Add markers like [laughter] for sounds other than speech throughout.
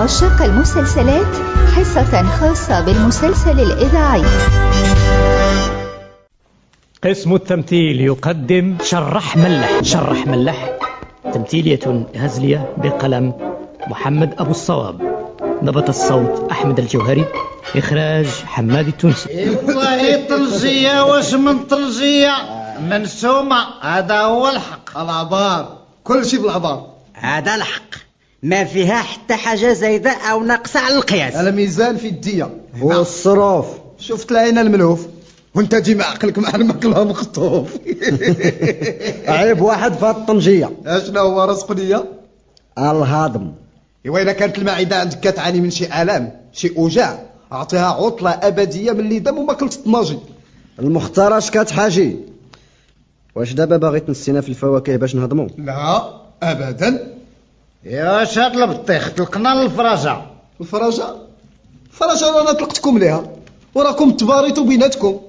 لعشاق المسلسلات حصة خاصة بالمسلسل الإذاعي. قسم التمثيل يقدم شرح ملح. شرح ملح تمثيلية هزلية بقلم محمد أبو الصواب. نبت الصوت أحمد الجوهري. إخراج حماد التونسي. والله طلجية واش من طلجية منسومة هذا هو الحق. العبار. كل شيء بالعبار. هذا الحق. ما فيها حتى حاجة زايدة أو ناقصة على القياس. الميزان في الدية. والصروف شفت العين الملهوف؟ وانت جي مع عقلك مع المقلة مخطوف. [laughs] عيب واحد في الطنجية. اشنا هو رزق ليا الهضم. إيوا إذا كانت المعدة عندك كتعاني من شي آلام شي أوجاع أعطيها عطلة أبدية من اللي دم وما كلت الطناجي المختار أش كتحاجي واش دابا باغي تنسينا في الفواكه باش نهضمو؟ لا ابدا. يا شاد البطيخ طلقنا الفرجة الفرجه الفرجه أنا طلقتكم ليها. وراكم تباريتوا بيناتكم.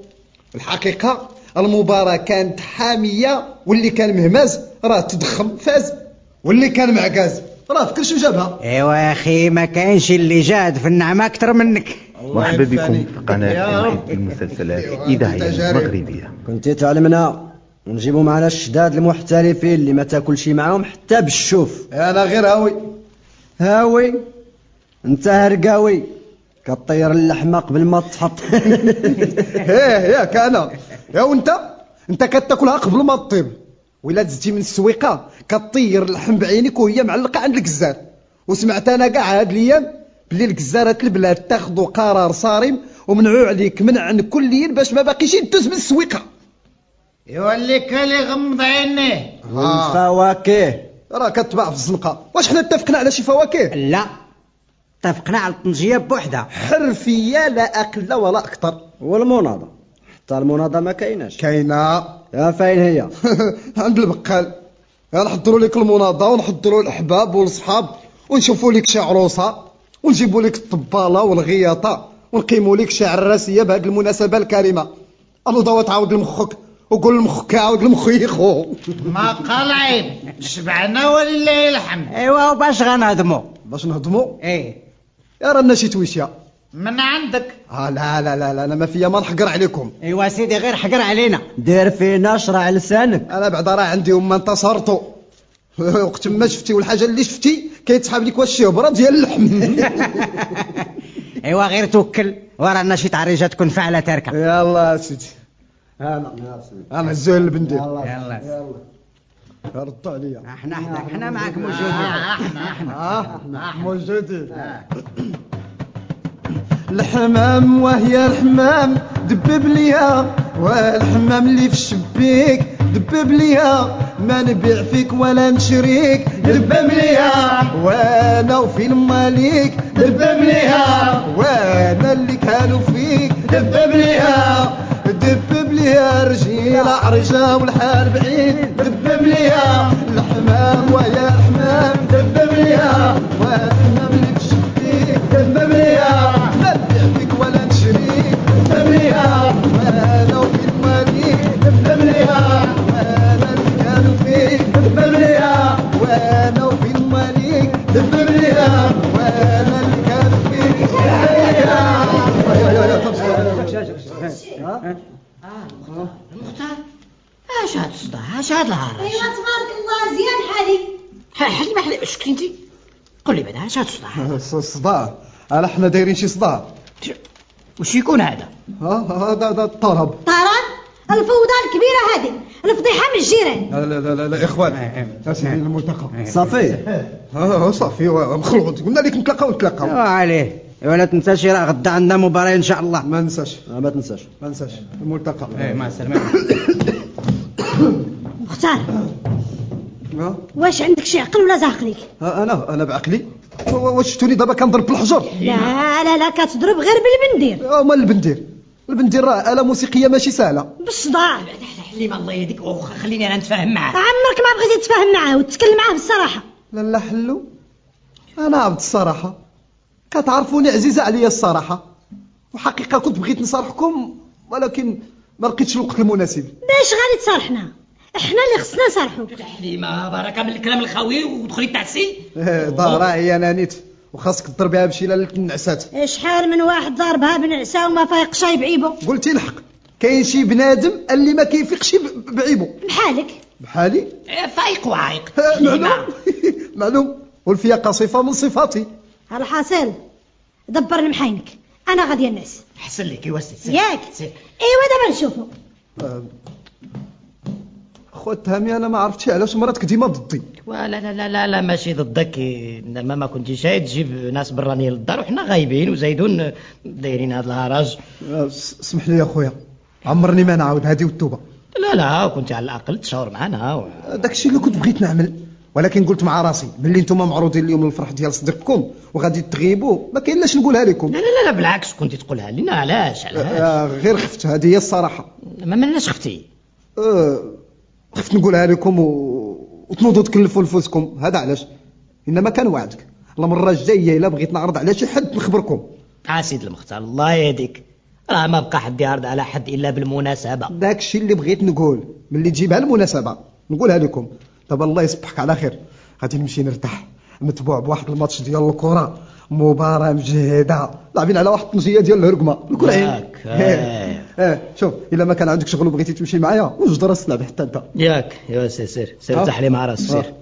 الحقيقة المباراه كانت حامية واللي كان مهماز راه تضخم فاز. واللي كان معكاز راه في كل شي جابها. إيوا يا أخي ما كاينش اللي جاد في النعمة أكثر منك. مرحبا بكم في قناة المسلسلات الإذاعية المغربية. كنت تعلمنا ونجيبوا معنا الشداد المحترفين اللي ما تاكلش معاهم حتى بالشوف. أنا غير هاوي. هاوي. انت هرقاوي. كطير اللحمة قبل ما تحط. [laughs] إيه ياك أنا يا وانت انت كتاكلها قبل ما تطيب. ولا دزتي من السويقة كطير اللحم بعينك وهي معلقة عند الكزار وسمعت أنا كاع هاد الأيام بلي الكزارات البلاد تاخذوا قرار صارم ومنعوا عليك منعا كليا باش ما باقيش يدوز من السويقة. يولي كان يغمض عينيه والفواكه راه كتباع في الزنقة. واش حنا اتفقنا على شي فواكه؟ لا. اتفقنا على الطنجية بوحدها. حرفية لا أقل ولا أكثر. والمناضة. حتى المناضة ما كايناش. كاينة. يا فين هي؟ [laughs] عند البقال. نحضروا لك المناضة ونحضروا الأحباب والصحاب ونشوفوا لك شي عروسة ونجيبوا لك الطبالة والغياطة ونقيموا لك شي عراسيه بهذه المناسبة الكريمة. انوض تعاود لمخك. وقول لمخك عاود لمخيخو ما قال عيب. شبعنا ولله الحمد. ايوا وباش غنهضمو. باش نهضموا إيه. يا رانا شي تويشيا من عندك؟ آه لا لا لا لا أنا ما فيا ما نحقر عليكم. ايوا سيدي غير حقر علينا. دير فينا شرع لسانك. أنا بعدا راه عندي وما انتصرتوا [laughs] وقت ما شفتي والحاجة اللي شفتي كيتسحب لك واش الشهبره ديال اللحم. [laughs] ايوا غير توكل. ورانا شي تعريجه تكون فعلة تركه يلا سيدي. أنا أنا الزهل البندير يلا. ردوا عليا إحنا إحنا إحنا معاك موجودين آه، إحنا إحنا. آه موجودين الحمام وهي الحمام دبب ليها والحمام اللي في الشبيك دبب ليها ما نبيع فيك ولا نشريك. دبب ليها وأنا وفين ماليك دبب ليها وأنا اللي كانوا فيك. دبب ليها دبب ليها رجيل عرجة والحال بعيد دبب ليها الحمام ويا الحمام دبب والحمام اللي في الشبيك دبب ليها ما نبيع فيك ولا نشريك دبب ليها وأنا وفين ماليك دبب ليها وأنا اللي كانوا فيك دبب ليها وأنا وفين ماليك دبب ليها وأنا اش هاد الصداع اش هاد الهرج ايوا تبارك الله زيان حالي. حلي ما حلي شكي انت قول لي بعدا اش هاد الصداع صداع. [laughs] انا حنا دايرين شي صداع. وش يكون هذا؟ ها هذا هذا الطرب طران الفوضى الكبيرة هذه الفضيحة من الجيران. لا لا لا لا إخوان. يا سيدي الملتقى صافي. ها صافي. مخلوط. قلنا لك نتلاقاو نتلاقاو. عليه ايوا لا تنساش راه غدا عندنا مباراة إن شاء الله. ما ننساش. آه، ما تنساش. ما ننساش. الملتقى مع السلامة. [coughs] [coughs] مختار؟ واش عندك شي عقل ولا زهق ليك أنا أنا بعقلي؟ واش شفتوني دابا كنضرب بالحجر لا لا لا كتضرب غير بالبندير. آه، مال البندير؟ البندير راه آلة موسيقية ماشي سهلة. بالصداع. حلي ما الله يهديك واخا خليني أنا نتفاهم معاه عمرك ما بغيتي تتفاهم معاه وتتكلم معاه بالصراحة. لا لا حلو. أنا عبد الصراحة. كتعرفوني عزيزة عليا الصراحة. وحقيقة كنت بغيت نصارحكم ولكن ما لقيتش الوقت المناسب. باش غادي تصالحنا. إحنا اللي خصنا نصالحو حليمه بركه من الكلام الخاوي ودخلي تعسي إيه، ضهرها هي نانيت وخاصك تضربيها بشي لاله النعسات شحال من واحد ضاربها بنعسة وما فايقش بعيبو. قلتي الحق. كاين شي بنادم اللي ما كيفيقش ب- بعيبو. بحالك. بحالي؟ إيه، فايق وعايق. [laughs] معلوم. [laughs] معلوم. والفياقة صفة من صفاتي. الحاصل. دبر المحاينك أنا غادي الناس. حسن لك يوسي سير ياك. أيوا دابا نشوفو. آه، خوات تهامي أنا ما عرفتش علاش مراتك ديما ضدي. ولا لا لا لا لا ماشي ضدك. انما ما كنتيش شاهد تجيب ناس برانيين للدار وحنا غايبين وزايدون دايرين هذا الهرج آه، س- اسمح لي يا خويا. عمرني ما نعاود هذه والتوبة. لا لا كنت على الأقل تشاور معنا و... داك الشيء اللي كنت بغيت نعمل. ولكن قلت مع راسي باللي نتوما معروضين اليوم للفرح ديال صديقكم وغادي تغيبوا ما كاين لاش نقولها لكم. لا لا لا, بالعكس كنت تقولها لنا علاش علاش؟ آه، غير خفت هذه هي الصراحة. ما مناش خفتي. آه، خفت نقولها لكم و... وتنوضوا تكلفوا نفوسكم هذا علاش؟ إنما كان وعدك. المره الجاية إلا بغيت نعرض على شي حد نخبركم. آه سيد المختار الله يهديك. راه ما بقى حد يعرض على حد إلا بالمناسبة. داك الشيء اللي بغيت نقول ملي تجيبها المناسبة نقولها لكم. دابا الله يصبحك على خير. غادي نمشي نرتاح متبوع بواحد الماتش ديال الكرة مباراة مجهدة. لاعبين على واحد الطنجية ديال الهرقمة. عين ياك، آه. آه شوف إلا ما كان عندك شغل وبغيتي تمشي معايا وجد راس تلعب حتى أنت؟ ياك. يا سير سير. سير آه. ارتاح لي مع راسك سير.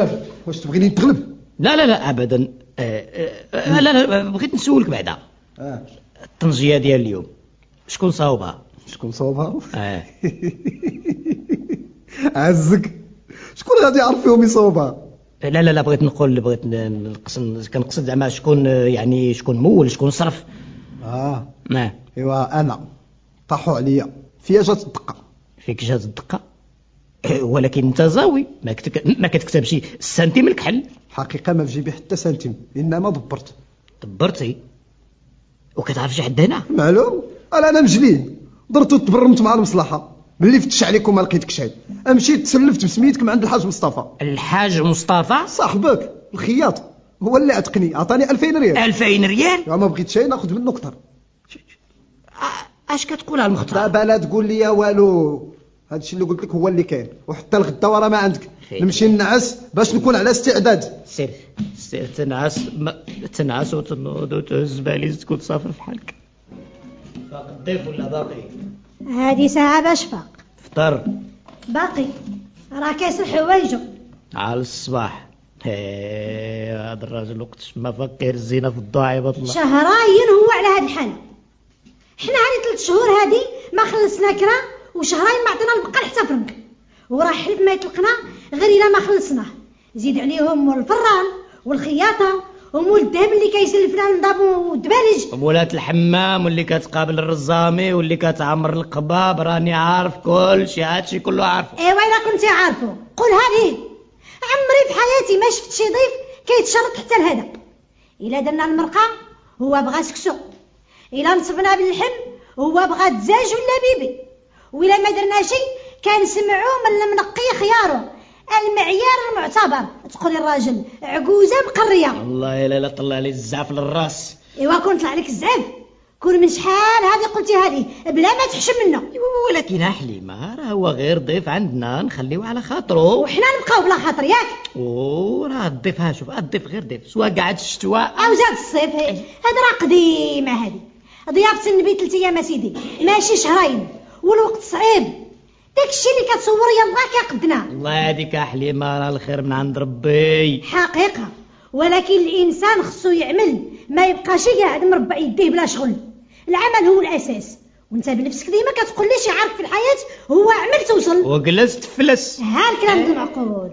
آه واش تبغيني نتغلب لا لا لا ابدا. آه، آه، آه، لا لا بغيت نسولك بعدا. آه. الطنجية ديال اليوم شكون صاوبها؟ شكون صوبها آه. [laughs] عزك. شكون غادي يعرف فيهم يصوبها؟ لا لا لا بغيت نقول بغيت نقصد كنقصد زعما شكون يعني شكون مول شكون صرف. آه. ما. إيوا أنا طاحوا عليا. فيا جات الدقة. فيك جات الدقة؟ آه، ولكن أنت زاوي. ما كتك... ما كتكتبش السنتيم الكحل حقيقة ما في جيبي حتى سنتيم. إنما دبرت. دبرتي؟ وكتعرف شي حد هنا؟ معلوم. أنا أنا مجلي درت وتبرمت مع المصلحة. ملي فتش عليكم ما لقيتك شي مشيت تسلفت بسميتك من عند الحاج مصطفى. الحاج مصطفى؟ صاحبك الخياط. هو اللي عتقني عطاني 2000 ريال. 2000 ريال؟ يا ما بغيت شي ناخذ منه أكثر. أش كتقول على المختار دابا لا تقول لي والو. هذا الشيء اللي قلت لك هو اللي كاين. وحتى الغدا ورا ما عندك. نمشي نعس باش نكون على استعداد. سير سير تنعس ما تنعس وتنوض وتهز باليزتك وتصافر في حالك. فاق الضيف ولا باقي؟ هذه ساعة باش فاق فطر باقي. راه كاس الحوايجو على الصباح. هذا الراجل وقت ما فكر الزينة في الضاع يبط الله شهراين هو على هاد الحال. حنا هذه ثلاث شهور هذه ما خلصنا كرا وشهرين ما عطينا البقال حتى فرنك وراه حلف ما يطلقنا غير إلا ما خلصناه. زيد عليهم الفران والخياطة. ومول الذهب اللي كيسلف لنا النظام والدبالج ومولات الحمام واللي كتقابل الرزامي واللي كتعمر القباب راني عارف كل شيء هادشي كله عارفه. ايوا الا كنتي عارفو قولها ليه عمري في حياتي ما شفت شي ضيف كيتشرط حتى لهذا إلا درنا المرقة هو بغى سكسو. إلا نصبنا باللحم هو بغى دجاج ولا بيبي وإلا ما درنا شي كنسمعو من المنقي خيارو المعيار المعتبر. تقولي الراجل عجوزة مقرية. والله لا لا طلع لي الزعف للراس. إيوا كون طلع لك الزعف. كون من شحال هذه قلتي هذه؟ بلا ما تحشم منه. ولكن حليمه راه هو غير ضيف عندنا. نخليوه على خاطره. وحنا نبقاو بلا خاطر ياك. وراه الضيف ها شوف الضيف غير ضيف. سواء قعد الشتواء أو زاد الصيف. هاد راه قديمة هذه. ضيافة النبي ثلاث أيام سيدي. ماشي شهرين. والوقت صعيب. داكشي اللي كتصور يلا كيقدنا. الله يهديك حليمه راه الخير من عند ربي. حقيقة. ولكن الإنسان خصو يعمل ما يبقاش قاعد مربع يديه بلا شغل. العمل هو الأساس. وأنت بنفسك ديما كتقول لي شي عارف في الحياة هو عمل توصل. وجلست فلس. ها الكلام المعقول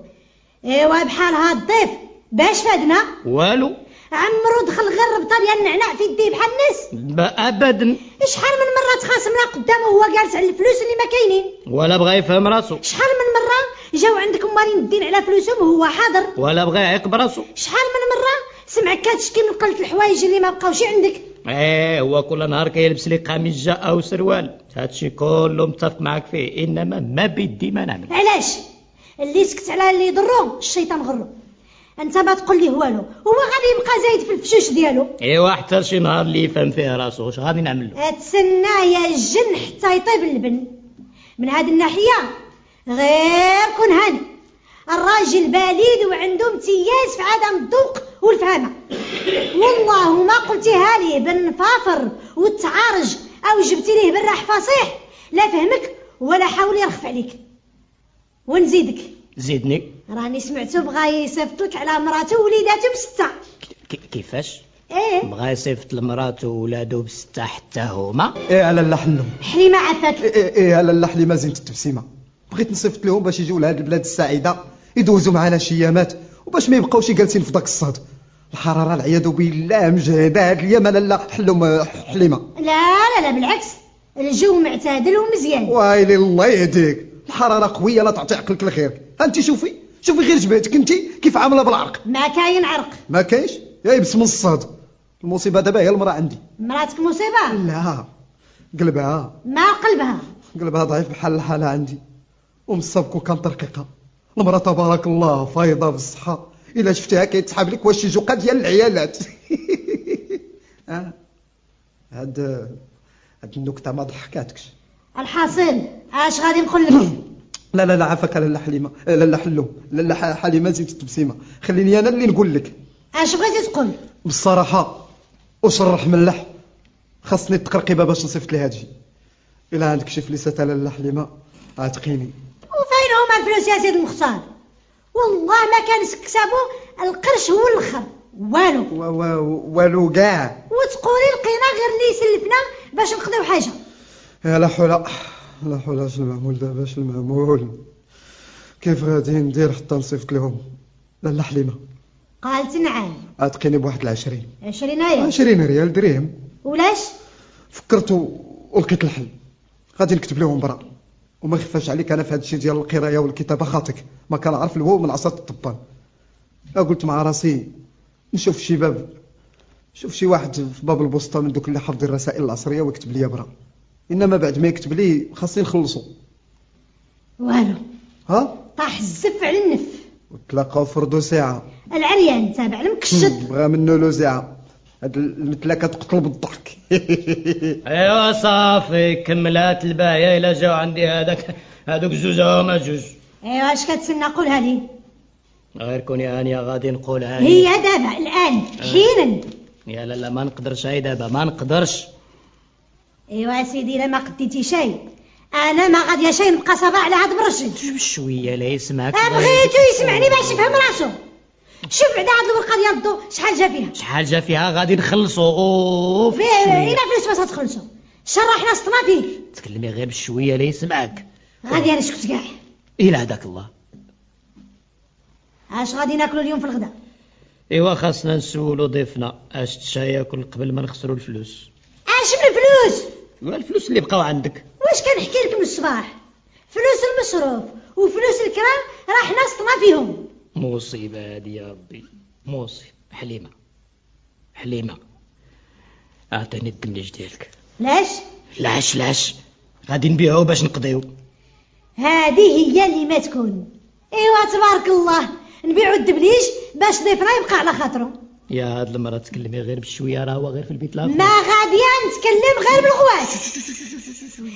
إيوا بحال هاد الضيف. باش فادنا؟ والو. عمرو دخل غير ربطة ديال النعناع في يديه بحال الناس ابدا شحال من مرة تخاصمنا قدامه وهو جالس على الفلوس اللي ما كاينين؟ ولا بغى يفهم راسو. شحال من مرة جاو عندك مالين الدين على فلوسهم وهو حاضر؟ ولا بغى يعيق براسو. شحال من مرة سمعك كتشكي من قلة الحوايج اللي ما بقاوش عندك؟ إيه هو كل نهار كيلبس لي قميص أو سروال. هادشي كله متفق معك فيه أنا ما بيدي ما نعمل. علاش؟ اللي سكت على اللي يضرو الشيطان غرو أنت ما تقول ليه والو. هو غادي يبقى زايد في الفشوش ديالو. إيوا حتى شي نهار اللي يفهم فيه راسو واش غادي نعمل له تسنى يا الجن حتى يطيب اللبن. من هذه الناحية غير كون هاني الراجل بليد وعنده امتياز في عدم الذوق والفهامة. والله ما قلتيها لي بالنفافر والتعارج أو جبتي ليه بالراح فصيح. لا فهمك ولا حاول يرخف عليك. ونزيدك. زيدني. راني سمعتو بغا يصيفط لك على مراته ووليداتو بستة. كيفاش؟ إيه. بغا يصيفط لمراته وولادو بستة حتى هما؟ إيه على حلو حليمة عفاك إيه إيه إيه على لا حليمه زينة التبسيمه بغيت نصيفط لهم باش يجيو لهاد البلاد السعيدة يدوزوا معنا شي أيامات وباش ما يبقاوش جالسين في داك الصهد الحرارة العياذ بالله مجهدة هاد الأيام لا لا حلو حليمة. لا لا لا بالعكس. الجو معتدل ومزيان. ويلي الله يهديك. الحرارة قوية لا تعطي عقلك الخير. انت شوفي. شوفي غير جبهتك انت كيف عاملة بالعرق؟ ما كاين عرق. ما كاينش؟ يا يبس من الصهد المصيبة دابا هي المرأة عندي. مراتك مصيبة؟ لا. قلبها. ما قلبها؟ قلبها ضعيف بحال الحالة عندي. ومصابكو كان ترقيقة. المرأة تبارك الله فايضة بالصحة إلا شفتيها كيتسحب لك واش يجو قد ديال العيالات. [laughs] آه. هاد هاد النكتة ما ضحكاتكش. الحاصل. اش غادي نقول لك؟ [coughs] لا لا لا عافاك لالا حليمة. لالا حلو. لالا ح- حليمة زينة التبسيمة. خليني أنا اللي نقول لك. اش بغيتي تقول؟ بالصراحة وشرح ملح. خاصني التقرقيبة باش نصيفط لها هادشي. إلا عندك شي فليسة لالا حليمة؟ عاتقيني وفين هما الفلوس يا سيد المختار؟ والله ما كان كسبوا القرش هو الآخر والو. والو كاع. وتقولي لقينا غير اللي يسلفنا باش نقضيو حاجة. يا لا حول. لا حول اش المعمول دابا اش المعمول كيف غادي ندير حتى نصيفط لهم؟ لالا حليمة. قالت نعم عتقيني بواحد العشرين. عشرين إيه عشرين ريال درهم. ولاش؟ فكرت ولقيت الحل. غادي نكتب لهم برا وما يخفاش عليك أنا في هذا الشيء ديال القراية والكتابة خاطك ما كنعرف الواو من عصا الطبان. قلت مع راسي نشوف شي باب. شوف شي واحد في باب البوسطة من دوك اللي حافظ الرسائل العصرية ويكتب لي برا إنما بعد ما يكتب لي خاصني نخلصو. والو. ها؟ طاح الزف على النف. وتلاقاو فردو ساعة. العريان تابع المكشط بغا منه له ساعة. هاد المثلة كتقتل بالضحك. [laughs] أيوا صافي كملات الباية إلى جاو عندي هذاك هذوك زوج هما جوج أيوا اش كتسنى؟ قولها لي. غير كوني انيا غادي نقولها هي دابا الآن حينا. يا لا لا ما نقدرش هاي دابا ما نقدرش. ايوا سيدي الا ما قديتي شيء. أنا ما غادي شيء نبقى صباح على هاد برشي شوية لا يسمعك. بغيتو يسمعني باش يفهم راسو. شوف بعدا هاد الورقة ديال الضو شحال جا فيها؟ شحال جا فيها؟ غادي نخلصوا أوف فيه. إلى فلوس باش تخلصوا شرحنا سطنا فيك تكلمي غير بشوية لا يسمعك. غادي أنا سكت كاع إلى هداك الله. أش غادي ناكلوا اليوم في الغداء؟ إيوا خاصنا نسولو ضيفنا أش تشا ياكل قبل ما نخسروا الفلوس. أش من الفلوس الفلوس اللي بقاو عندك؟ واش كنحكي لك من الصباح؟ فلوس المصروف وفلوس الكرا راه حنا صرطنا فيهم. مصيبة هادي يا ربي مصيبة. حليمة حليمة. أعطيني الدمليج ديالك. علاش؟ علاش علاش. غادي نبيعو باش نقضيو. هذه هي اللي ما تكون. إيوا تبارك الله نبيعوا الدمليج باش ضيفنا يبقى على خاطره يا هاد المرة تكلمي غير بشوية راه هو غير في البيت لا ما غادي نتكلم غير بالغواش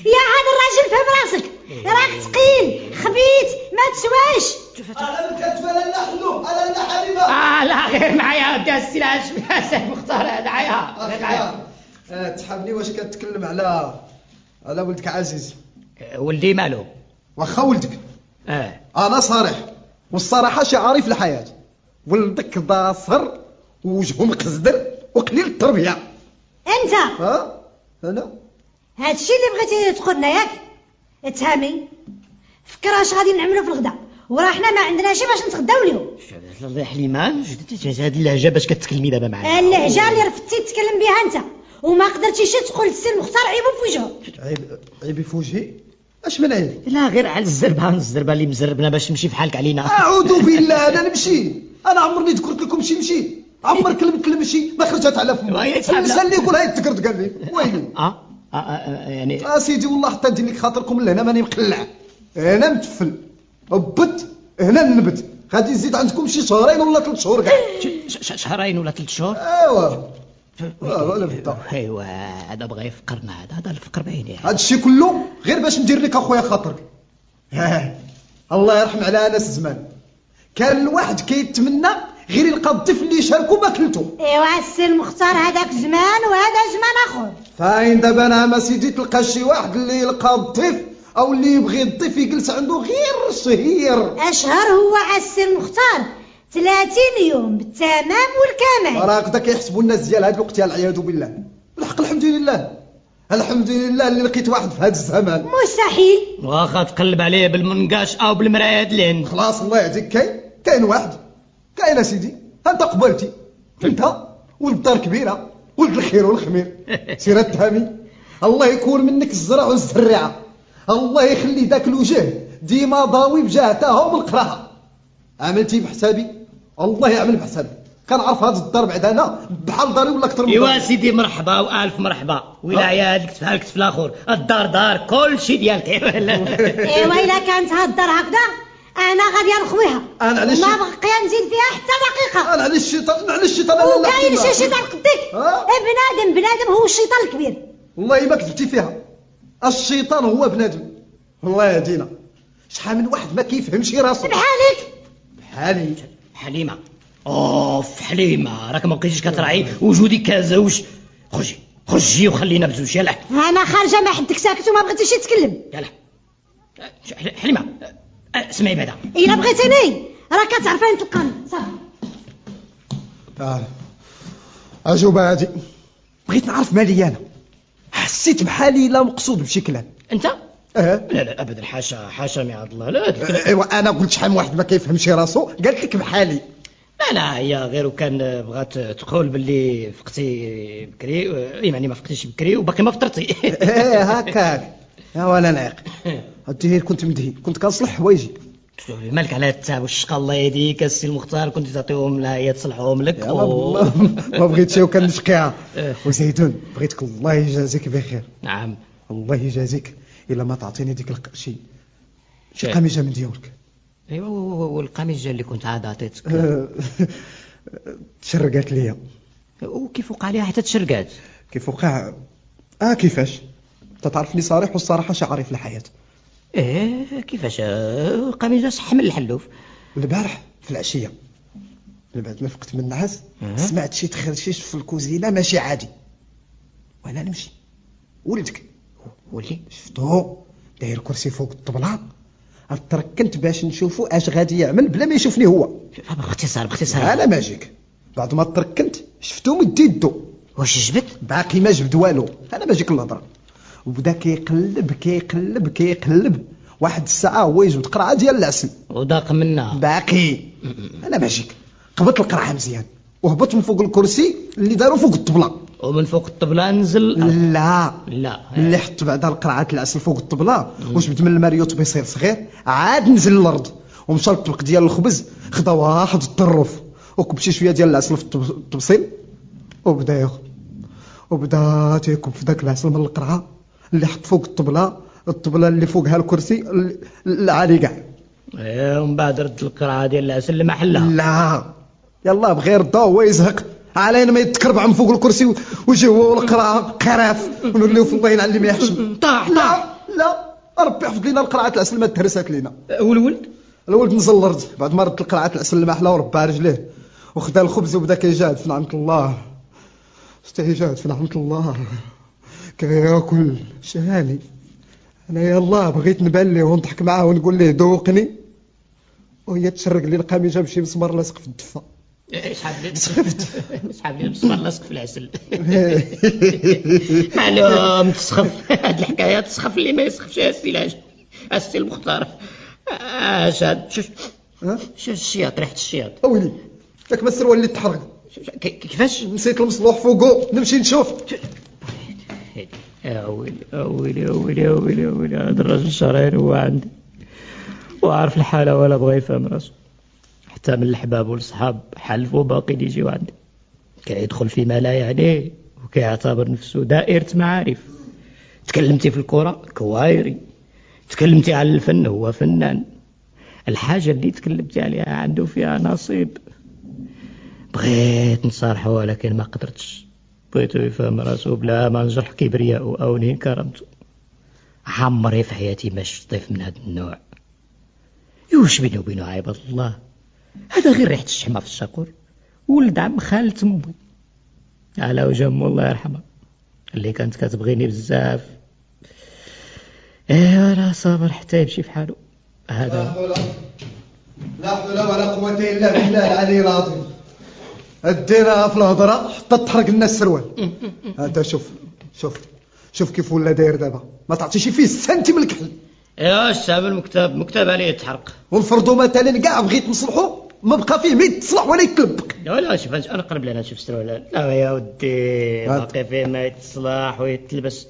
يا هذا الراجل فهم راسك. راك ثقيل خبيث ما تسواش أنا كتبه لالا حلو أنا لا حبيبة. آه لا غير معايا ودي السلاح يا سيد مختار هذا عيا غير معايا. آه، تحبني واش كتكلم على على ولدك عزيز؟ ولدي مالو. واخا ولدك. آه. أنا صريح. والصراحة شعاري في الحياة. ولدك ضاصر. ووجهه مقزدر وقليل التربية. أنت. ها؟ أنا. هاد الشيء اللي بغيتي تقول لنا ياك. اتهامي فكر اش غادي نعملوا في الغداء؟ وراه حنا ما عندناش باش نتغداو اليوم. الله حليمة هاد اللهجة باش كتكلمي دابا معايا؟ اللهجة اللي رفدتي تتكلم بها أنت. وما قدرتيش تقول للسي المختار عيبو في وجهه. عيب عيبي في وجهي؟ أش من عيب؟ لا غير على الزربة. الزربة اللي مزربنا باش تمشي في حالك علينا. أعوذ بالله أنا نمشي. أنا عمرني ذكرت لكم شي مشي. عمر كلمه المشي ما خرجت على لا. الإنسان اللي يقول هاي تقرد قال لي. ويلي [laughs] آه. آه، آه، يعني آه سيدي والله حتى ندير لك خاطركم لهنا ماني مقلع. هنا متفل هبط. هنا نبت غادي يزيد عندكم شي شهرين ولا ثلاث شهور كاع. شهرين ولا ثلاث شهور؟ ايوا آه، ايوا هذا بغى يفقرنا. هذا هذا الفقر باين يعني. هذا الشيء كله غير باش ندير لك أخويا خاطرك. [laughs] الله يرحم على ناس زمان. كان الواحد كيتمنى غير يلقى الضيف اللي يشاركوا ماكلته ايوا السي المختار هذاك زمان وهذا زمان آخر. فاين دابا أنا ما سيدي تلقى شي واحد اللي يلقى الضيف أو اللي يبغي الضيف يجلس عنده غير شهر أشهر هو السي المختار. 30 يوم بالتمام والكمال. راه هكذا كيحسبوا الناس ديال هاد الوقت العياذ بالله. الحق الحمد لله. الحمد لله اللي لقيت واحد في هذا الزمان. مستحيل. واخا تقلب عليه بالمنقاش أو بالمرايه لين. خلاص الله يهديك. كاين كاين واحد. كاين يا سيدي. انت قبلتي انت ولد الدار كبيرة. ولد الخير والخمير. [laughs] سير التهامي الله يكون منك الزرع والزريعه الله يخلي ذاك الوجه ديما ضاوي بجهتها ومن القراها عملتي بحسابي؟ الله يعمل بحسابي. كنعرف هذا الدار بعد أنا بحال داري ولا أكثر من إيوا. سيدي مرحبا وألف مرحبا. ولا عيال كتف هالك في الآخر. الدار دار كل شيء ديالك. [laughs] [laughs] إيوا إلا كانت هاد الدار هكذا. أنا غادي نخويها أنا علاش- ما بقى نزيد فيها حتى دقيقة. أنا على الشيطان على الشيطان وكاين أحكي شي. شيطان قدك. ها؟ بنادم بنادم هو الشيطان الكبير. والله ما كذبتي فيها. الشيطان هو بنادم. الله يهدينا شحال من واحد ما كيفهمش راسو. بحالك. بحالي. حليمة. أوف حليمة. راك ما بقيتيش كتراعي وجودي كزوج. خرجي خرجي وخلينا بزوج. يلا. أنا خارجة ما حدك ساكت وما بغيتيش تكلم يلا. أه، حليمة. اسمعي بعدا. الا بغيتيني راه كتعرفين تلقاني. صافي. آه. أجوبة هادي بغيت نعرف مالي أنا. حسيت بحالي لا مقصود بشي كلام أنت؟ أه. لا لا ابدا. حاشا حاشا من عبد الله. لا. أيوا أنا قلت شحال من واحد ما كيفهمش راسو. قالت لك بحالي. لا لا هي غير وكان بغات تقول باللي فقتي بكري يعني ما فقتيش بكري وباقي ما فطرتي. إيه هكاك. يا [laughs] ولا نايق [laughs] الدهير كنت مدهي. كنت كنصلح حوايجي مالك على التعب والشقا الله يهديك؟ السي المختار كنت تعطيهم لها هي تصلحهم لك. والله ما بغيتش وكان نشقيها إيه. [laughs] وزيدون بغيتك الله يجازيك بخير. نعم. الله يجازيك إلا ما تعطيني ديك شي إيه. قميجة من ديالك. ايوا والقميجة اللي كنت عاد عطيتك. [laughs] تشرقات ليا. وكيف وقع عليها حتى تشرقات كيف وقع؟ آه كيفاش؟ انت تعرفني صريح والصراحة شعري في الحياة إيه كيفاش؟ القميجه صح من الحلوف. البارح في العشية من بعد ما فقت من النعاس. سمعت شي تخرشيش في الكوزينة ماشي عادي. وأنا نمشي. ولدك. ولي. شفتو؟ داير كرسي فوق الطبلة. تركنت باش نشوفو اش غادي يعمل بلا ما يشوفني هو. باختصار باختصار. أنا ماجيك. بعد ما تركنت شفتو مدي يدو واش جبت؟ باقي ما جبد والو. أنا ماجيك الهضره وبدا كيقلب كيقلب كيقلب. واحد الساعة هو يجبد قرعه ديال العسل. وضاق منا. باقي. أنا ماجيك قبضت القرعه مزيان. وهبط من فوق الكرسي اللي داروا فوق الطبلة. ومن فوق الطبلة نزل لا. لا. اللي حط بعدا القرعه العسل فوق الطبلة. وجبد من الماريوت بيصير صغير عاد نزل للأرض. ومشى للطبق ديال الخبز. خدا واحد الطروف وكب شي شوية ديال العسل في الطبسيل وبدا ياخذ وبدا تيكب في ذاك العسل من القرعه اللي حط فوق الطبلة الطبلة اللي فوقها الكرسي ال- العالي كاع إيه ومن بعد رد القرعه ديال العسل لمحلها لا. يلا بغير ضو هو يزهق علينا ما يتكربع من فوق الكرسي ويجي هو والقرعه قراف ونوليو في الله ينعلم يحشم. طاح لا لا. ربي يحفظ لينا القرعه العسل ما تهرسات لينا. والولد؟ الولد نزل الأرض بعد ما رد القرعه العسل المحله وربى رجليه. وخدا الخبز وبدا كيجاهد في نعمة الله. استيجاد في نعمة الله. كياكل شهاني. أنا يلا بغيت نبان ليه ونضحك معاه ونقول ليه ذوقني. وهي تشرق لي القميجه بشي مسمار لاصق في الدفه اسحب لي اسحب لي المسمار لاصق في العسل معلوم تسخف هاد الحكاية تسخف اللي ما يسخفش السي العاج السي المختار اش هاد شوف الشياط ريحه الشياط أويلي ياك ما السروال اللي تحرق. كيفاش نسيت المصلوح فوقو نمشي نشوف. يا ويلي يا ويلي يا ويلي هذا الراجل شرير هو عندي وعارف الحالة ولا بغى يفهم راسه حتى من الحباب والصحاب حلفوا باقي يجيو عندي كيدخل فيما لا يعنيه وكيعتبر نفسه دائرة معارف تكلمتي في الكرة كوايري تكلمتي على الفن هو فنان الحاجة اللي تكلمتي عليها عنده فيها نصيب بغيت نصارحه ولكن ما قدرتش بغيتو يفهم راسو بلا ما نجرح كبرياءه أو نهين عمري في حياتي ما شفت ضيف من هذا النوع. يوش بيني وبينه عباد الله. هذا غير ريحة الشحمة في الشاكور ولد عم خالة امي على وجه امي الله يرحمها اللي كانت كتبغيني بزاف. ايوا لا صابر حتى يمشي في حاله. هذا. لا حول ولا قوة إلا بالله العلي العظيم. ادينا في الهضرة حتى تحرق لنا السروال هذا شوف شوف شوف كيف ولا داير دابا. ما تعطيش فيه سنتي من الكحل. ايوا الشعب المكتب مكتب عليه يتحرق. ونفرضوا مثلا كاع بغيت نصلحوا ما بقى فيه ما يتصلح ولا يتلبق لا لا شوف أنا قرب لنا شوف السروال لا يا ودي باقي فيه ما يتصلح ويتلبس.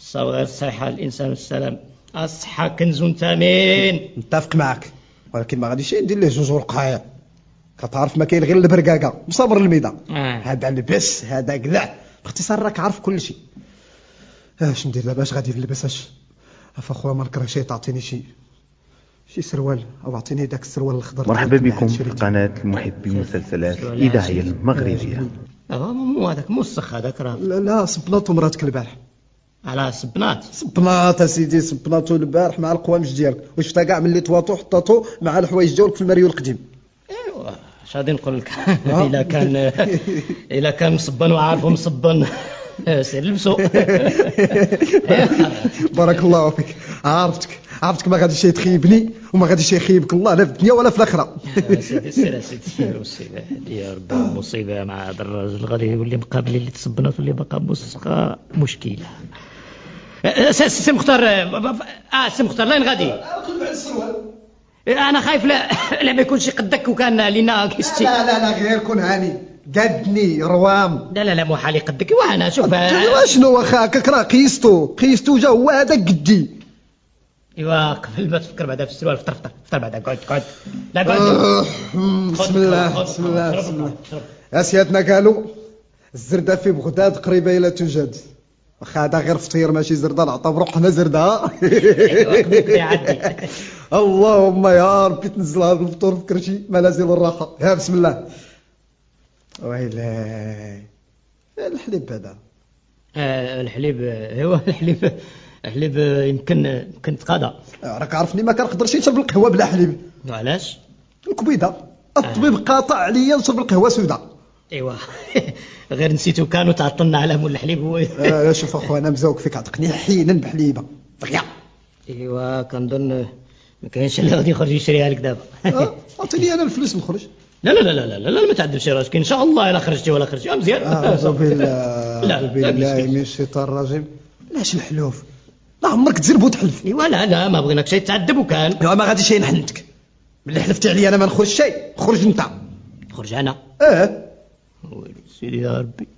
الصغير الصحة الإنسان والسلام. الصحة كنز ثمين متفق معك ولكن ما غاديش ندير ليه جوج ورقايا كتعرف ما كاين غير البرقاقة مصبر الميدا آه. هذا لبس هذا قلع باختصار راك عارف كل شيء اش ندير دابا؟ اش غادي نلبس اش؟ عفا خويا ما نكره شي تعطيني شي شي سروال أو أعطيني داك السروال الأخضر. مرحبا بكم في شريتي. قناة المحب المسلسلات الإذاعية المغربية. أه مو هذاك موسخ هذاك راه. لا لا صبناطو مراتك البارح. على سبنات صبناط أسيدي صبناطو البارح مع القوامج ديالك. وشفتها كاع ملي تواتو حطاتو مع الحوايج ديالك في المريول القديم. اش غادي نقول لك. [laughs] إلا كان إلا كان مصبن وعارفه مصبن. [laughs] سير لبسو [laughs] بارك الله فيك. عرفتك. عرفتك ما غاديش تخيبني وما غاديش يخيبك الله لا في الدنيا ولا في الآخرة. سيدي سير سيدي مصيبة. هذه يا ربي مصيبة مع هذا الراجل غادي يولي مقابل اللي تصبنات واللي بقى مسخه مشكلة. أه، سي سي مختار آه سي مختار لين غادي؟ أنا خايف لا [laughs] لا ما يكونش قدك وكان لينا كيستي. لا لا لا غير كون هاني. قدني روام. لا لا لا مو حالي قدك وأنا شوف. ايوا شنو واخا هكاك راه قيستو قيستو جا هو هذا قدي. إيوا قبل ما تفكر بعدا في السروال فطر فطر فطر بعدا قعد قعد. لا قعد. آه، بسم الله بسم الله بسم الله. يا سيادنا قالوا الزردة في بغداد قريبة إلى توجد. واخا هذا غير فطير ماشي زردة نعطى بروحنا زردة. يعدي [laughs] اللهم يا ربي تنزل هذا الفطور في كرشي منازل الراحة. يا بسم الله. ويلي. الحليب هذا. آه، الحليب ايوا الحليب الحليب يمكن يمكن تقاضى. راك عارفني ما كنقدرش نشرب القهوة بلا حليب. وعلاش الكبيدة. الطبيب قاطع عليا نشرب القهوة سوداء ايوا [laughs] غير نسيتو كانوا تعطلنا على مول الحليب. هو [laughs] آه، شوف أخويا أنا مزوق فيك عتقني حينا بحليبة. طغيا ايوا كنظن ما كاينش اللي غادي يخرج يشريها لك دابا. آه، اعطيني أنا الفلوس نخرج. لا لا لا لا لا لا ما تعذبش راسك. إن شاء الله إلا خرجتي ولا خرجتي. آه، مزيان. [laughs] أعوذ بالله أعوذ بالله. من الشيطان الرجيم. لاش الحلوف؟ لا عمرك تزرب وتحلف ايوا لا لا ما بغيناك شي تعذب وكان. ايوا ما غاديش ينحنتك ملي حلفتي عليا أنا ما نخرج شيء خرج أنت. خرج أنا. آه. سيدي يا ربي.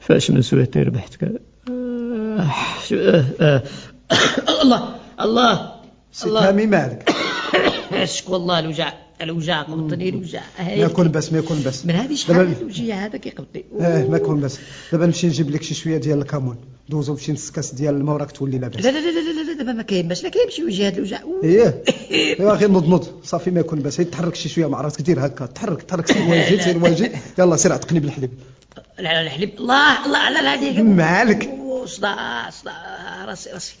فاش من سويتي ربحتك آه، آه، آه. [coughs] الله الله سيتامي مالك. [coughs] أشكو والله الوجع الوجع قبضني الوجع ما يكون بس ما يكون بس. من هذه شحال الوجيه هذا كيقبضني آه ما يكون بس. دابا نمشي نجيب لك شي شوية ديال الكمون دوزو بشي نص كاس ديال الماء وراك تولي لاباس. لا لا لا لا لا دابا ما كاين باش لا كاين شي وجه هذا الوجع إيه. [laughs] ايوا غير نض نض. صافي ما يكون بس. تحرك شي شوية مع راسك دير هكا. تحرك تحرك سير [laughs] واجد سير واجد. يلا سير عتقني بالحليب. لا لا الحليب. الله الله على هذيك مالك. صداع صداع. راسي راسي.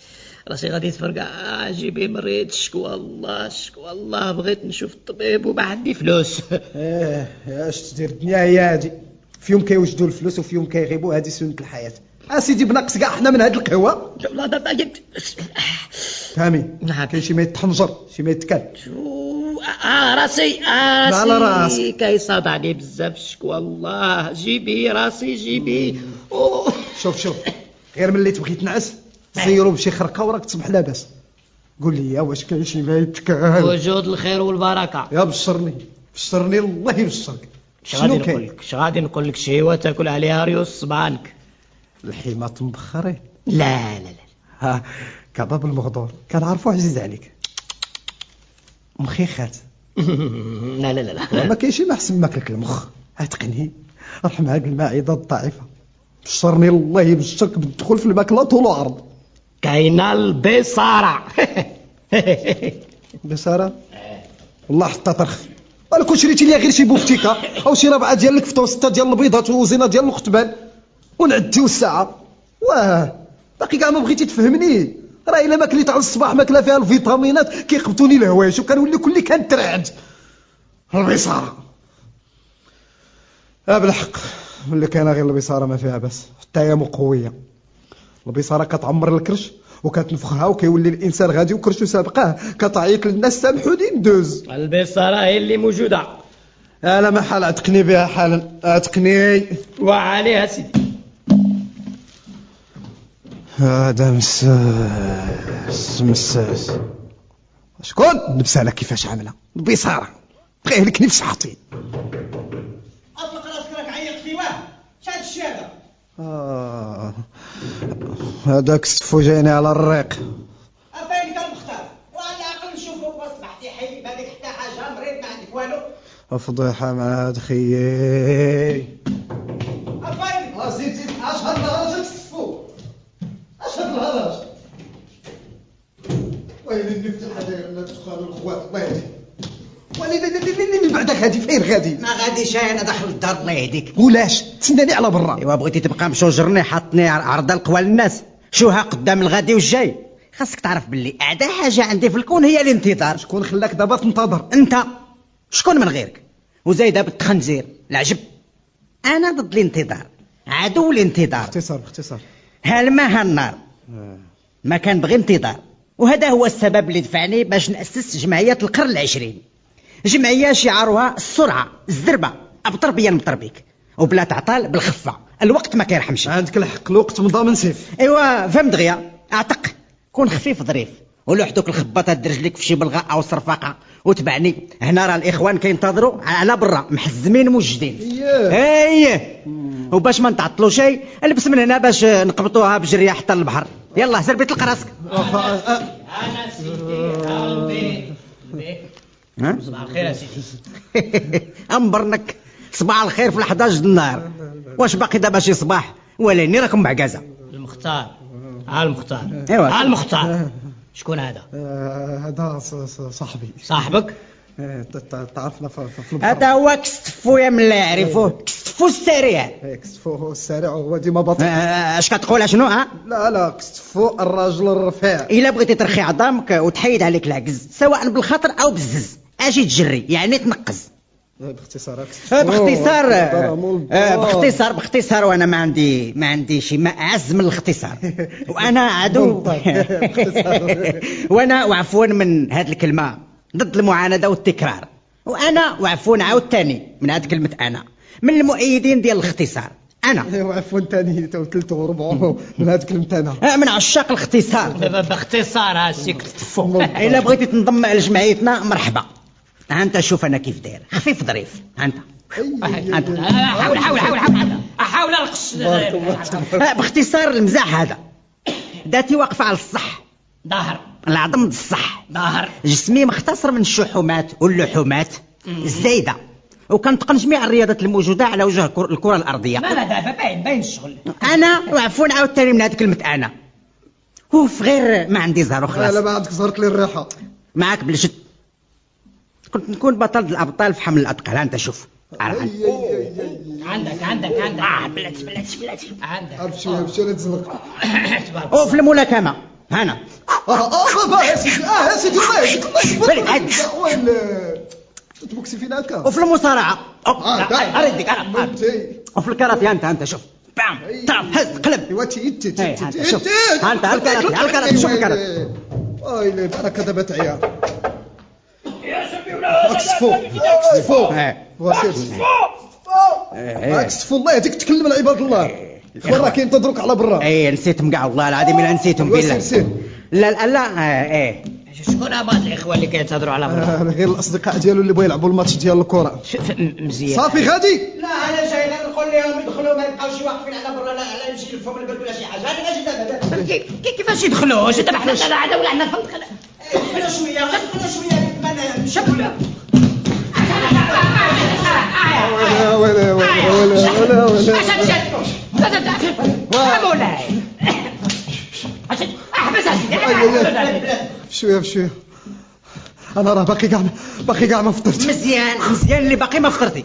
راسي غادي يتفرقع آه، جيبي مريض شكوى الله شكوى الله بغيت نشوف الطبيب وما عندي فلوس. [laughs] إيه اش تدير الدنيا؟ هي هادي. في يوم كيوجدوا الفلوس وفي يوم كيغيبوا هذه سنة الحياة. اسيدي بنقص كاع حنا من هاد القهوة. والله دابا جبت فهمي. نعم. كاين شي ما يتحنجر شي ما يتكل شو- آه راسي آه على راسي. كيصدعني بزاف شكوى الله جيبي راسي جيبي. شوف شوف. غير ملي تبغي تنعس زيرو بشي خرقه وراك تصبح لاباس. قول لي واش كاين شي ما يتكل وجود الخير والبركة. يا بشرني بشرني الله يبشرك شنو كاين؟ اش غادي نقول لك؟ شيوه تاكل عليها ريوس صبانك. الحيمة مبخرين لا لا لا. ها كباب المغدور كنعرفو عزيز عليك. مخيخات [laughs] لا لا لا لا. ما كاين شي ما أحسن ماكلك المخ عتقني رحم هاد المعده الضعيفة. بشرني الله يبشرك بالدخول في الماكلة طول وعرض كاينة البصاره بسارة [laughs] والله حتى طرخ. ولا كون شريتي ليا غير شي بوفتيكا أو شي ربعة ديال الكفتة وستة ديال البيضات وزينة ديال القطبان ونعديو الساعة. واه باقي كاع ما بغيتي تفهمني. راه إلا ما كليت على الصباح ماكله فيها الفيتامينات كيقبطوني الهوايش وكنولي كلي كنترعد البصاره آه بالحق اللي كاينة غير البصاره ما فيها بس. حتى هي مقوية. البصارة كتعمر الكرش وكتنفخها وكيولي الإنسان غادي وكرشو سابقاه كتعيط للناس سامحوني ندوز البصارة هي اللي موجودة. آه لا محال عتقني بها حالا عتقني. وعليها سيدي. هذا مساس مساس. شكون؟ نبسالة كيفاش عاملة؟ البصارة. بغيه لك نفس حاطين أطلق راسك راك عيط في واه شاد الشي هذا آه. هذاك السفو جايني على الريق. افايلك المختار؟ وعلى الاقل نشوفك واصبحتي حي ما بك حتى حاجة مريض ما عندك والو. فضيحة مع هاد خيي. افايلك آه زيد زيد اشهر الهرج السفو اشهر الهرج ويلي نفتح هذا لا تدخل الخوات الله يهديك وليدي من بعدك هادي فين غادي؟ ما غاديش أنا داخل الدار الله يهديك. ولاش؟ تسناني على برا. إيوا بغيتي تبقى مشوجرني حاطني عرض القوى للناس. شوها قدام الغادي والجاي. خاصك تعرف باللي أعدى حاجة عندي في الكون هي الانتظار. شكون خلاك دابا تنتظر؟ أنت. شكون من غيرك؟ وزايدة بالتخنزير العجب. أنا ضد الانتظار. عدو الانتظار. باختصار باختصار هالما هالنار ما كان بغي انتظار. وهذا هو السبب اللي دفعني باش نأسس جمعية القرن العشرين. جمعية شعارها السرعة الزربة. أبطر بيا المطر بيك. وبلا تعطال بالخفة. الوقت ما كيرحمش عندك الحق الوقت مضى من سيف. ايوا فهم دغيا؟ أعتق. كون خفيف ظريف ولوحدك الخباطه درج لك في شي بلغه أو صرفاقة. وتبعني. هنا راه الإخوان كينتظروا على برا محزمين موجدين. اييه إيه وباش ما نتعطلوا شيء البس من هنا باش نقبطوها بجريه حتى البحر. يلا سير بيت راسك. أنا سيدي قلبي ها؟ صباح الخير يا سيدي. [laughs] انبرنك صباح الخير في ال11 د النهار. واش باقي دابا شي صباح؟ ولاني راكم معكازة. المختار. ها المختار. أيوا. ها المختار. شكون هذا؟ آه، هذا صاحبي. صاحبك؟ آه، تعرفنا في في- في البحر هذا هو كستفو يا من لا يعرفوه كستفو السريع. كستفو السريع. هو ديما بطيء. آه، اش كتقول؟ شنو ها؟ لا لا كستفو الرجل الرفيع. إلا بغيتي ترخي عظامك وتحيد عليك العجز سواء بالخطر أو بالزز. أجي تجري يعني تنقز. باختصار. آه، باختصار. آه، الدار. باختصار باختصار وأنا ما عندي ما عندي شي ما اعز من الاختصار. [laughs] وأنا عدو. باختصار. [laughs] وأنا وعفوا من هذه الكلمة ضد المعانده والتكرار. وأنا وعفوا عاود تاني من هذه كلمة أنا من المؤيدين ديال الاختصار. أنا. [laughs] أيوا عفوا ثاني ثلث وربع من هذيك المتانة آه، من عشاق الاختصار. دابا باختصار ها سيك تفو إلا بغيتي تنضم لجمعيتنا مرحبا. أنت شوف أنا كيف داير. خفيف ظريف. أنت. أنت. حاول حاول حاول حاول أحاول القش آه، باختصار المزاح هذا. ذاتي واقفة على الصح. ظهر. العظم الصح. ظهر. جسمي مختصر من الشحومات واللحومات. الزايده وكنتقن جميع الرياضات الموجودة على وجه الكر- الكرة الأرضية. ما لا دابا باين باين الشغل. أنا وعفوا عاوتاني من هذه كلمة أنا. اوف غير ما عندي زهر لا وخلاص. لا ما عندك زهرت لي الريحة. معاك بالجد كنت نكون بطل الابطال في حمل الاثقال انت شوف عندك عندك عندك آه بلاتي بلاتي بلاتي عندك ابشي لا تزنق وفي الملاكمه هنا آه آه يا سيدي آه يا سيدي الله يهديك الله تبوكسي فينا هكا وفي المصارعه آه، لا،. اريدك أنا. وفي الكاراتيه انت انت شوف بام طرف هز قلب ايوا تي تي إيه، تي هانت تي شوف. شوف الكراتي. ويلي بحالك دابا تعيا اكسفو اكسفو إيه. وسير إيه. اكسفو الله يهديك تكلم العباد الله. الاخوان راه كينتظروك على برا. إيه نسيتهم كاع والله العظيم الا نسيتهم بالله. لا لا لا إيه. شكون هما الاخوان اللي كيتهضروا على برا. آه، غير الأصدقاء ديالو اللي بغا يلعبوا الماتش ديال الكرة. مزيان. صافي غادي؟ لا أنا جاي غير نقول لهم يدخلوا ما يبقاوش واقفين على برا لا لا يمشي لفهم البرد ولا شي حاجة. أنا أجي دابا كي- كي- كيفاش يدخلوا؟ واش دابا حنا لا عدا ولا عندنا دابا شوية غير شوية. ما نمشي ولا ولا ولا ولا ولا ولا مولاي احبس بشويه بشويه أنا راه باقي كاع باقي كاع ما فطرت. مزيان مزيان اللي باقي ما فطرتي.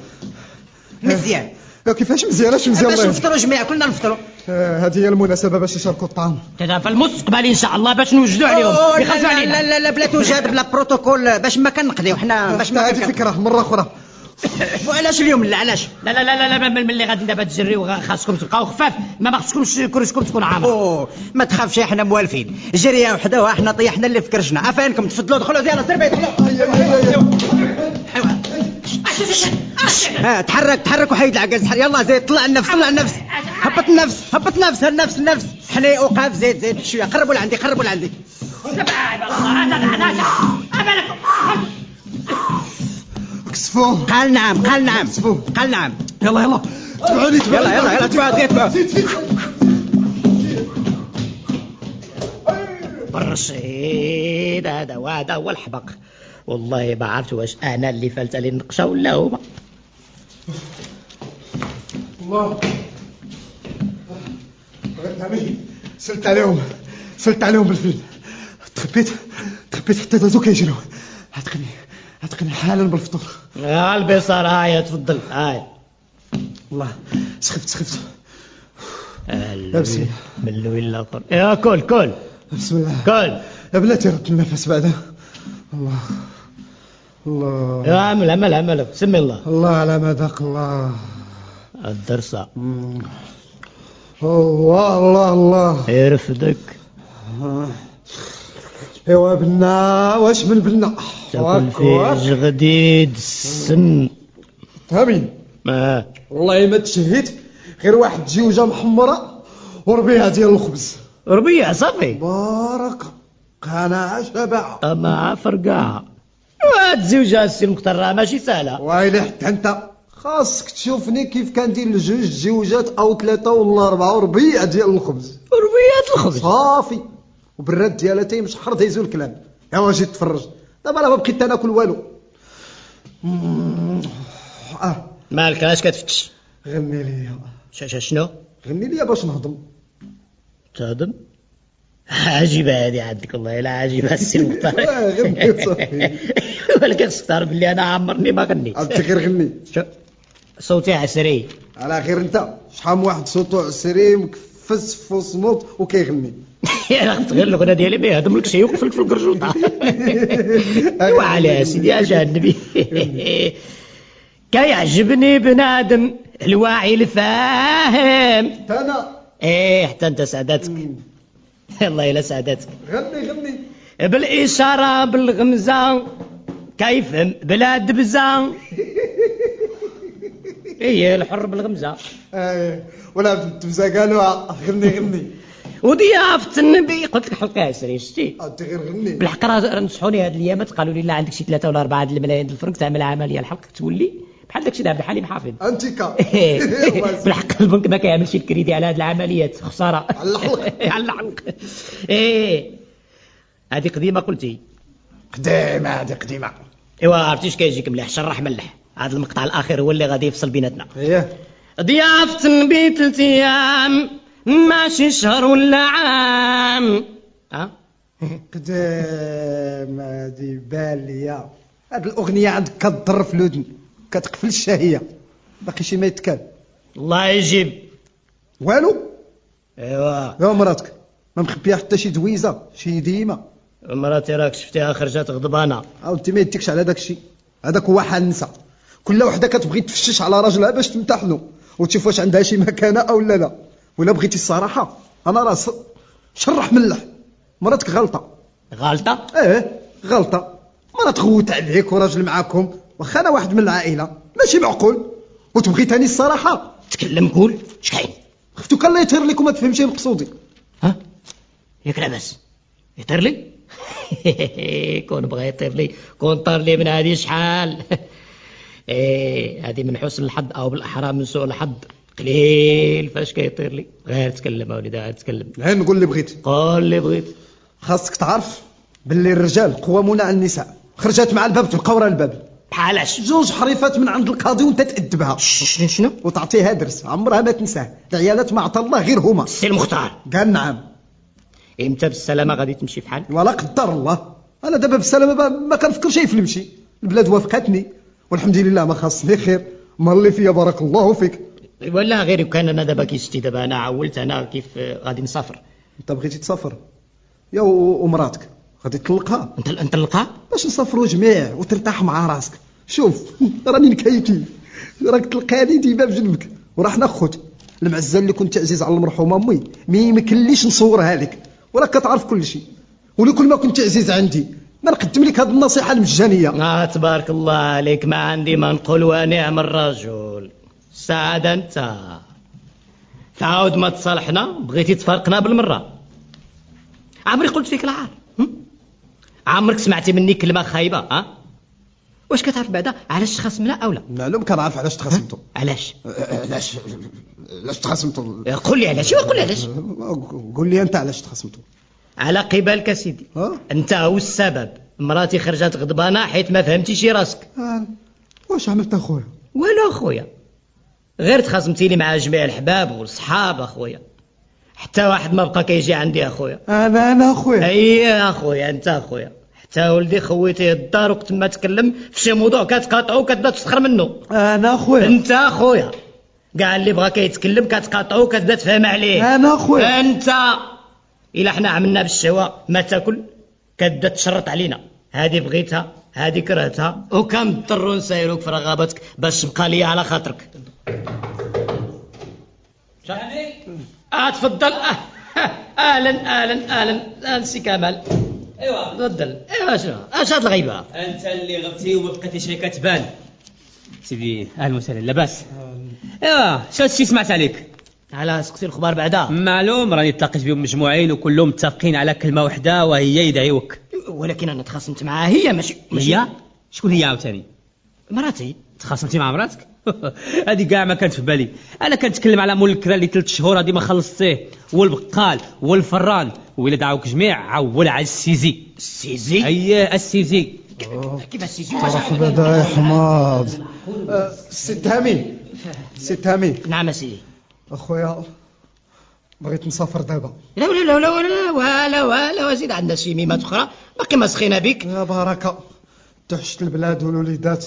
مزيان. يا كيفاش مزيان؟ اش مزيان باش. نفطروا جميع كلنا نفطروا. آه، هذه هي المناسبة باش يشاركوا الطعام. دابا في المستقبل إن شاء الله باش نوجدوا عليهم. لا يخلصوا لا علينا. لا لا بلا توجد بلا بروتوكول باش ما كنقضيو حنا باش ما هذه كنقضيو. فكرة مرة أخرى. [laughs] وعلاش اليوم لا علاش؟ لا لا لا لا, لا ملي غادي دابا تجريو خاصكم تبقاو خفاف. ما ما خصكمش كرسكم تكون عامر أوه ما تخافش إحنا موالفين. جرية وحدة وحنا طيحنا اللي في كرشنا عفانكم تفضلوا دخلوا يلا سير ها تحرك تحرك وحيد تحرك يلا زيد طلع النفس طلع النفس. هبط النفس هبط النفس النفس النفس. حني وقف زيد زيد شوية. قربوا لعندي قربوا لعندي. كسفوه قال نعم قال نعم. قال نعم. يلا يلا. تبعوني يلا يلا يلا. تبعوا زيد تبعوا برشيد هذا وهذا هو الحبق. والله ما عرفت واش أنا اللي فلت عليه النقشة ولا هما. الله. سلت عليهم. سلت عليهم بالفيلم تخبيت تخبيت حتى دازو كيجريو. عتقني عتقني حالا بالفطور. البصر هاي تفضل. هاي. الله. سخفت سخفت. الله من الوين الآخر يا كل كل. بسم الله كل. يا بلاتي رد النفس بعدا الله. الله. يا عمل عمل عمل. سمي الله. الله على ما ذاق الله. الدرسة الله الله الله. يرفدك. ايوا بنا واش من بنا تاكل فيه جغديد السم فهمين ما؟ والله ما تشهيت غير واحد جوجه محمرة وربيعة ديال الخبز. ربيع صافي. بارك. قناع شبع. مع فرقاعة زوجة السي المختار راه ماشي سهلة. ويلي حتى انت خاصك تشوفني كيف كندير لجوج جوجات أو ثلاثة ولا أربعة وربيع ديال الخبز. ربيعة الخبز. صافي. وبالرد ديالها تيمش شحر تيزو الكلام. يا واجي تفرج دابا أنا ما بقيت ناكل والو. آه. مالك علاش كتفتش؟ غني لي ش- شنو؟ غني لي باش نهضم. تهضم؟ عجيبة هذه عندك والله لا عجيبة السي المختار [laughs] آه، غني صافي. [laughs] ولكن تعرف بلي أنا عمرني ما غني انت غير غني صوتي عسري على خير انت شحال من واحد صوتو عسري مكفس فوسموط وكيغني أنا خفت غير الاغنيه ديالي ما يهضم لك شي يوقف لك في القرجوطه ايوا على سيدي اجا النبي كيعجبني بنادم الواعي الفاهم أنا إيه حتى انت سعادتك الله يلا سعادتك غني غني بالاشاره بالغمزه كيفهم بلا دبزه [laughs] إيه الحر بالغمزة. آه، ولا بالتمزه قالوا غني غني. وضيافه النبي. قلت لك حلقه عسري شتي انت غير غني. بالحق راه نصحوني هاد الايامات قالوا لي لا عندك شي ثلاثة ولا أربعة الملايين الفرنك تعمل عمليه الحلق تولي. بحال داكشي دابا حليم حافظ. أنتيكا. [laughs] [laughs] بالحق البنك ما كيعملش الكريدي على هاد العمليات. خسارة. على الحلق. على الحلق. إيه. هذه قديمه قلتي. قديمة هذه قديمة. إيوا عرفتيش كيجيك مليح؟ شرح ملح هذا المقطع الاخير هو اللي غادي يفصل بيناتنا. إيه. ضيافة النبي ثلاث أيام ماشي شهر ولا عام. ها؟ [laughs] قدام هذه بالية. هاد الأغنية عندك كتضر في الودن كتقفل الشهية. باقي شي ما يتكال. الله يجيب. والو؟ إيوا. يا مراتك ما مخبيها حتى شي دويزة شي ديمة مراتي راك شفتيها خرجات غضبانة. أو انت ما يديكش على داك الشيء. هذاك هو حال النساء كل وحده كتبغي تفشش على راجلها باش تمتحنو وتشوف واش عندها شي مكانة أو لا لا. ولا بغيتي الصراحة؟ أنا راه شرح ملح. مراتك غلطة. غلطة؟ إيه غلطة. مرة تغوت عليك وراجل معاكم. واخا أنا واحد من العائلة. ماشي معقول؟ وتبغي تاني الصراحة؟ تكلم قول. اش كاين خفتو كان لا يطير لك وما تفهمش مقصودي. ها؟ ياك لاباس. يطير لي؟ [laughs] كون بغى يطير لي كون طار لي من هذه شحال؟ [laughs] إيه هذه من حسن الحظ أو بالاحرى من سوء الحظ. قليل فاش كيطير لي. غير تكلم أوليدي غير تكلم. غير نقول اللي بغيت. قول اللي بغيت. خاصك تعرف باللي الرجال قوامون على النساء. خرجت مع الباب تلقى ورا الباب. بحالاش جوج حريفات من عند القاضي وانت تأدبها شنو شنو؟ وتعطيها درس. عمرها ما تنساه. العيالات ما عطى الله غير هما. السي المختار. قال نعم. إمتى بالسلامه غادي تمشي في حال ولا قدر الله. أنا دابا بالسلامة ما- كنفكر شيء في المشي. البلاد وافقتني. والحمد لله ما خاصني خير. ما اللي فيا بارك الله فيك. ولا غير كان أنا دابا كيشتي دابا أنا عولت أنا كيف غادي نسافر. أنت بغيتي تسافر. يا ومراتك غادي تطلقها أنت نلقى باش نسافروا جميع وترتاح مع راسك. شوف [laughs] راني نكيتي راك تلقاني ديما بجنبك وراح ناخذ. المعزة اللي كنت عزيز على المرحومه أمي. ما يمكنليش نصورها لك. وراك كتعرف كل شيء. ولكل ما كنت عزيز عندي. ما نقدم لك هذه النصيحة المجانية. آه تبارك الله عليك. ما عندي ما نقول ونعم الرجل. سعد أنت. تعاود ما تصالحنا. بغيتي تفارقنا بالمرة. عمري قلت فيك العار؟ عمرك سمعتي مني كلمة خايبة ها؟ واش كتعرف بعدا؟ علاش تخاصمنا أو لا؟ معلوم كنعرف علاش تخاصمتوا علاش؟ علاش علاش تخاصمتوا قول لي علاش قول لي علاش. قول لي أنت علاش تخاصمتوا على قبالك سيدي. أنت هو السبب. مراتي خرجت غضبانة حيت ما فهمتيش راسك. واش عملت أخويا؟ والو أخويا. غير تخاصمتيني مع جميع الحباب والصحاب أخويا. حتى واحد ما بقى كيجي عندي أخويا. أنا أنا أخويا. أي أخويا أنت أخويا. حتى ولدي خويتيه الدار وقت ما تكلم في شي موضوع كتقاطعو وكتبدا تسخر منه أنا أخويا. أنت أخويا. كاع اللي بغا كيتكلم كتقاطعو وكتبدا تفهم عليه. أنا أخويا. أنت. إلا حنا عملنا بالشوا ما تاكل كتبدا تشرط علينا. هذه بغيتها هذه كرهتها. وكنضطروا نسايروك في رغبتك باش تبقى لي على خاطرك. آه تفضل. آه. أهلا أهلا أهلا أهلا سي كمال. ايوا تفضل. ايوا شنو؟ اش هاد الغيبة؟ انت اللي غبتي وما بقيتيش غير كتبان سيدي أهلا وسهلا لاباس ايوا شو هادشي سمعت عليك؟ على سقسي الخبار بعدا. معلوم راني تلاقيت بهم مجموعين وكلهم متفقين على كلمة واحدة وهي يدعيوك. ولكن أنا تخاصمت معاها هي ماشي ماشي هي؟ شكون هي عاوتاني؟ مراتي. تخاصمتي مع مراتك؟ [laughs] هذه كاع ما كانت في بالي. أنا كنتكلم على مول الكرا اللي ثلاث شهور هذه ما خلصتيه. والبقال والفران وإلا دعاوك جميع عول على ال saisie. ال saisie؟ اييه ال saisie. كيف السيزي؟ مرحبا بدا يا حماض آه، سي تامي سي تامي نعم سيدي. أخويا بغيت نسافر دابا. لا ولا لا ولا ولا ولا ولا وزيد عندنا شي ميمات أخرى. باقي ما سخينا بك. يا بركه تحشت البلاد والوليدات.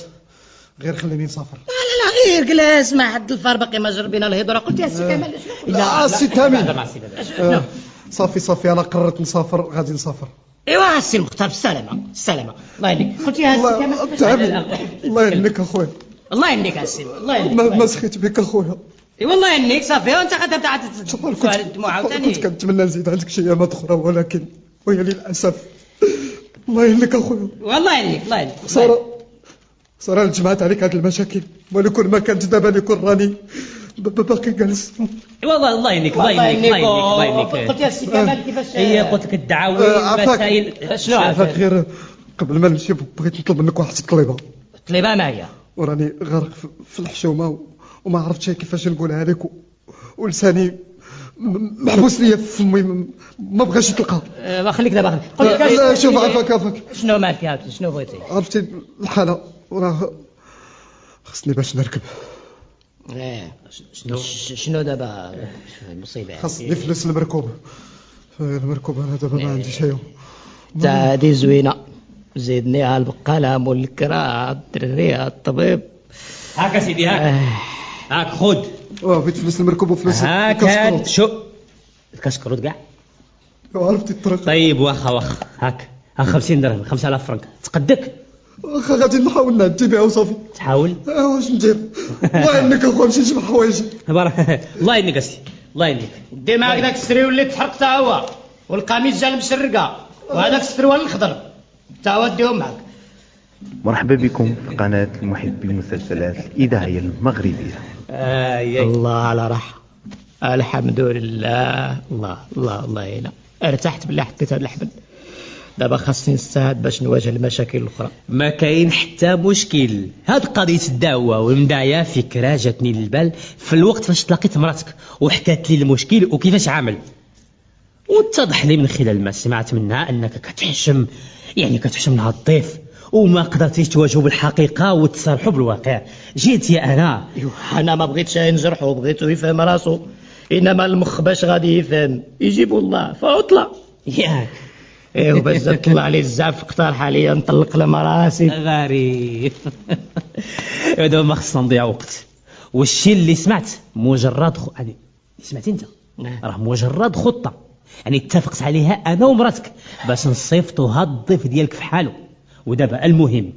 غير خليني نسافر. لا لا غير جلاس ما حد الفار باقي ما جربنا الهضره قلت يا سي كمال لا سي تامي هذا مع السيدة آه، صافي صافي أنا قررت نسافر غادي نسافر. إيوا السي المختار بالسلامه بالسلامه الله يهنيك قلت يا سي الله كمال الله يهنيك أخويا. الله يهنيك يا سي الله يهنيك ما سخيت بك أخويا. اي والله يهنيك صافي. وأنت غادا تبدا تسوال الدموع كنت عاوتاني. كنتمنى نزيد عندك شي أيامات أخرى ولكن وهي للأسف. الله يهنيك أخويا. والله يهنيك الله يهنيك صار أنا جمعت عليك هذه المشاكل. ولكل ما كنت دابا نكون راني. ب- ب- باقي جالس. والله الله يهنيك الله الله يهنيك الله الله قلت يا سي كمال كيفاش هي قلت لك الدعاوي آه،. المسائل شنو عافاك غير قبل ما نمشي بغيت نطلب منك واحد الطليبة. طليبه ما هي؟ وراني غارق في- في الحشومه وما عرفتش كيفاش نقولها لك. ولساني محبوس ليا في فمي ما بغاش يطلقها آه، خليك دابا. خليك. شوف عفاك عفاك. شنو مالك يا عبد شنو بغيتي؟ عرفتي الحالة. وراه. خصني باش نركب. إيه. شنو؟ شنو دابا؟ المصيبه خاصني فلوس المركوب المركوب أنا دابا ما عنديش ايوا تا هادي زوينة. زيدني على البقاله مول الكرا الدري الطبيب. هاك سيدي هاك. آه، هاك خذ واه بغيت فلوس المركوب وفلوس هاك شو؟ كاسكروت كاع عرفتي الطريق طيب واخا واخا. هاك. ها 50 درهم 5000 فرنك. تقدك. غادي نحاول نعدي بها وصافي. تحاول؟ آه واش ندير؟ الله يعينك أخويا نمشي نجيب حوايجي الله يهنيك اسي الله يهنيك دي معاك داك السري اللي تحرق تا هو. والقميص جا المشرقة. وهذاك السروال الخضر تا هو ديهم معاك. مرحبا بكم في قناة المحبي المسلسلات الإذاعية المغربية. آه الله على راحة. الحمد لله. الله الله الله يعينا ارتحت بالله حطيت هذا الحبل. دابا خاصني نستعد باش نواجه المشاكل الأخرى. ما كاين حتى مشكل. هاد قضية الدعوة والمداية فكرة جاتني للبال. في الوقت فاش تلاقيت مراتك وحكات لي المشكل وكيفاش عامل؟ واتضح لي من خلال ما سمعت منها أنك كتحشم. يعني كتحشم لها الضيف. وما قدرتيش تواجهوا بالحقيقة وتصارحوا بالواقع. جيت يا أنا. ايوا أنا ما بغيتش نجرحو بغيتو يفهم راسو. إنما المخ باش غادي يفهم. يجيبو الله فاطلع ياك. إيه زاد طلع عليه الزعف اقترح عليا نطلق لمراسي غريب. دابا ما خصنا نضيع وقت. والشيء اللي سمعت مجرد خ... يعني سمعتي أنت؟ نعم. راه مجرد خطة. يعني اتفقت عليها أنا ومراتك. باش نصيفطوا هاد الضيف ديالك في حاله ودابا المهم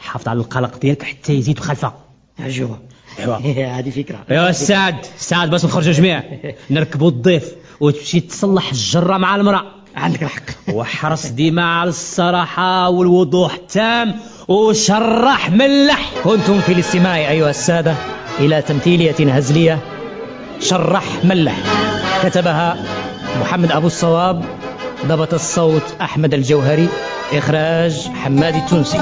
حافظ على القلق ديالك حتى يزيد خلفة. أجوا ايوا [laughs] هذه فكرة. ايوا سعد سعد باش نخرجوا جميع. نركبوا الضيف وتمشي تصلح الجرة مع المرأة. عندك الحق. وحرص ديما على الصراحة والوضوح التام وشرح ملح. كنتم في الاستماع أيها السادة إلى تمثيلية هزلية شرح ملح. كتبها محمد أبو الصواب ضبط الصوت أحمد الجوهري إخراج حماد التونسي.